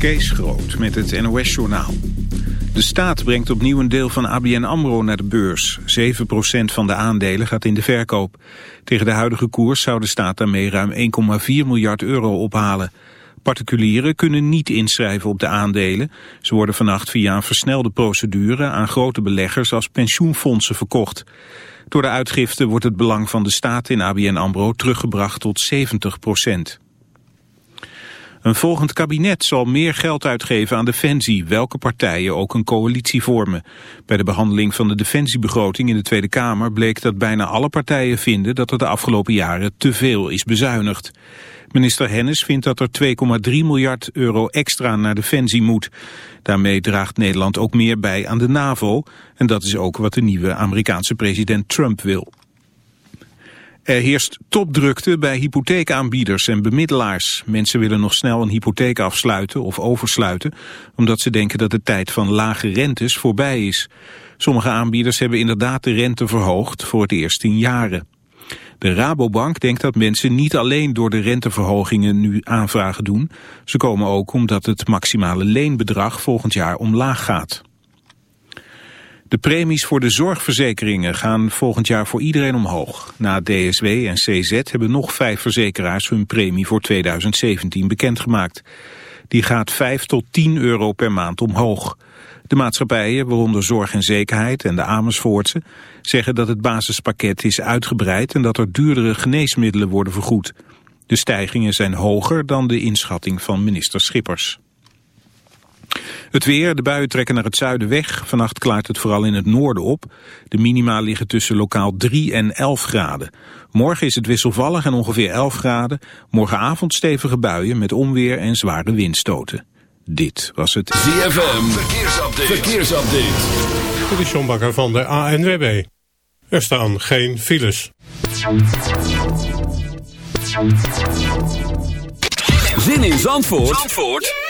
Kees Groot met het NOS-journaal. De staat brengt opnieuw een deel van ABN AMRO naar de beurs. 7% van de aandelen gaat in de verkoop. Tegen de huidige koers zou de staat daarmee ruim 1,4 miljard euro ophalen. Particulieren kunnen niet inschrijven op de aandelen. Ze worden vannacht via een versnelde procedure aan grote beleggers als pensioenfondsen verkocht. Door de uitgifte wordt het belang van de staat in ABN AMRO teruggebracht tot 70 procent. Een volgend kabinet zal meer geld uitgeven aan defensie, welke partijen ook een coalitie vormen. Bij de behandeling van de defensiebegroting in de Tweede Kamer bleek dat bijna alle partijen vinden dat er de afgelopen jaren te veel is bezuinigd. Minister Hennis vindt dat er 2,3 miljard euro extra naar defensie moet. Daarmee draagt Nederland ook meer bij aan de NAVO en dat is ook wat de nieuwe Amerikaanse president Trump wil. Er heerst topdrukte bij hypotheekaanbieders en bemiddelaars. Mensen willen nog snel een hypotheek afsluiten of oversluiten... omdat ze denken dat de tijd van lage rentes voorbij is. Sommige aanbieders hebben inderdaad de rente verhoogd voor het eerst in jaren. De Rabobank denkt dat mensen niet alleen door de renteverhogingen nu aanvragen doen. Ze komen ook omdat het maximale leenbedrag volgend jaar omlaag gaat. De premies voor de zorgverzekeringen gaan volgend jaar voor iedereen omhoog. Na DSW en CZ hebben nog vijf verzekeraars hun premie voor 2017 bekendgemaakt. Die gaat 5 tot 10 euro per maand omhoog. De maatschappijen, waaronder Zorg en Zekerheid en de Amersfoortse, zeggen dat het basispakket is uitgebreid en dat er duurdere geneesmiddelen worden vergoed. De stijgingen zijn hoger dan de inschatting van minister Schippers. Het weer, de buien trekken naar het zuiden weg. Vannacht klaart het vooral in het noorden op. De minima liggen tussen lokaal 3 en 11 graden. Morgen is het wisselvallig en ongeveer 11 graden. Morgenavond stevige buien met onweer en zware windstoten. Dit was het ZFM Verkeersupdate. Verkeersupdate. Dit is John Bakker van de ANWB. Er staan geen files. Zin in Zandvoort, Zandvoort?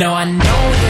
No, I know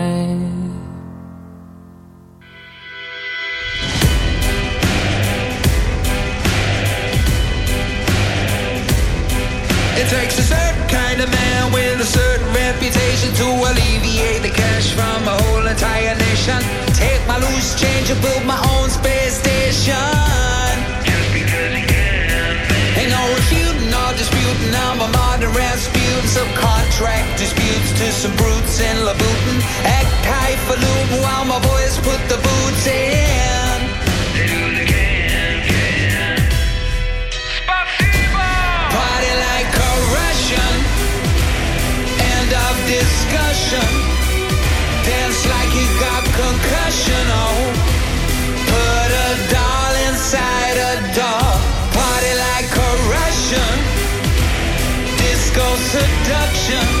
seduction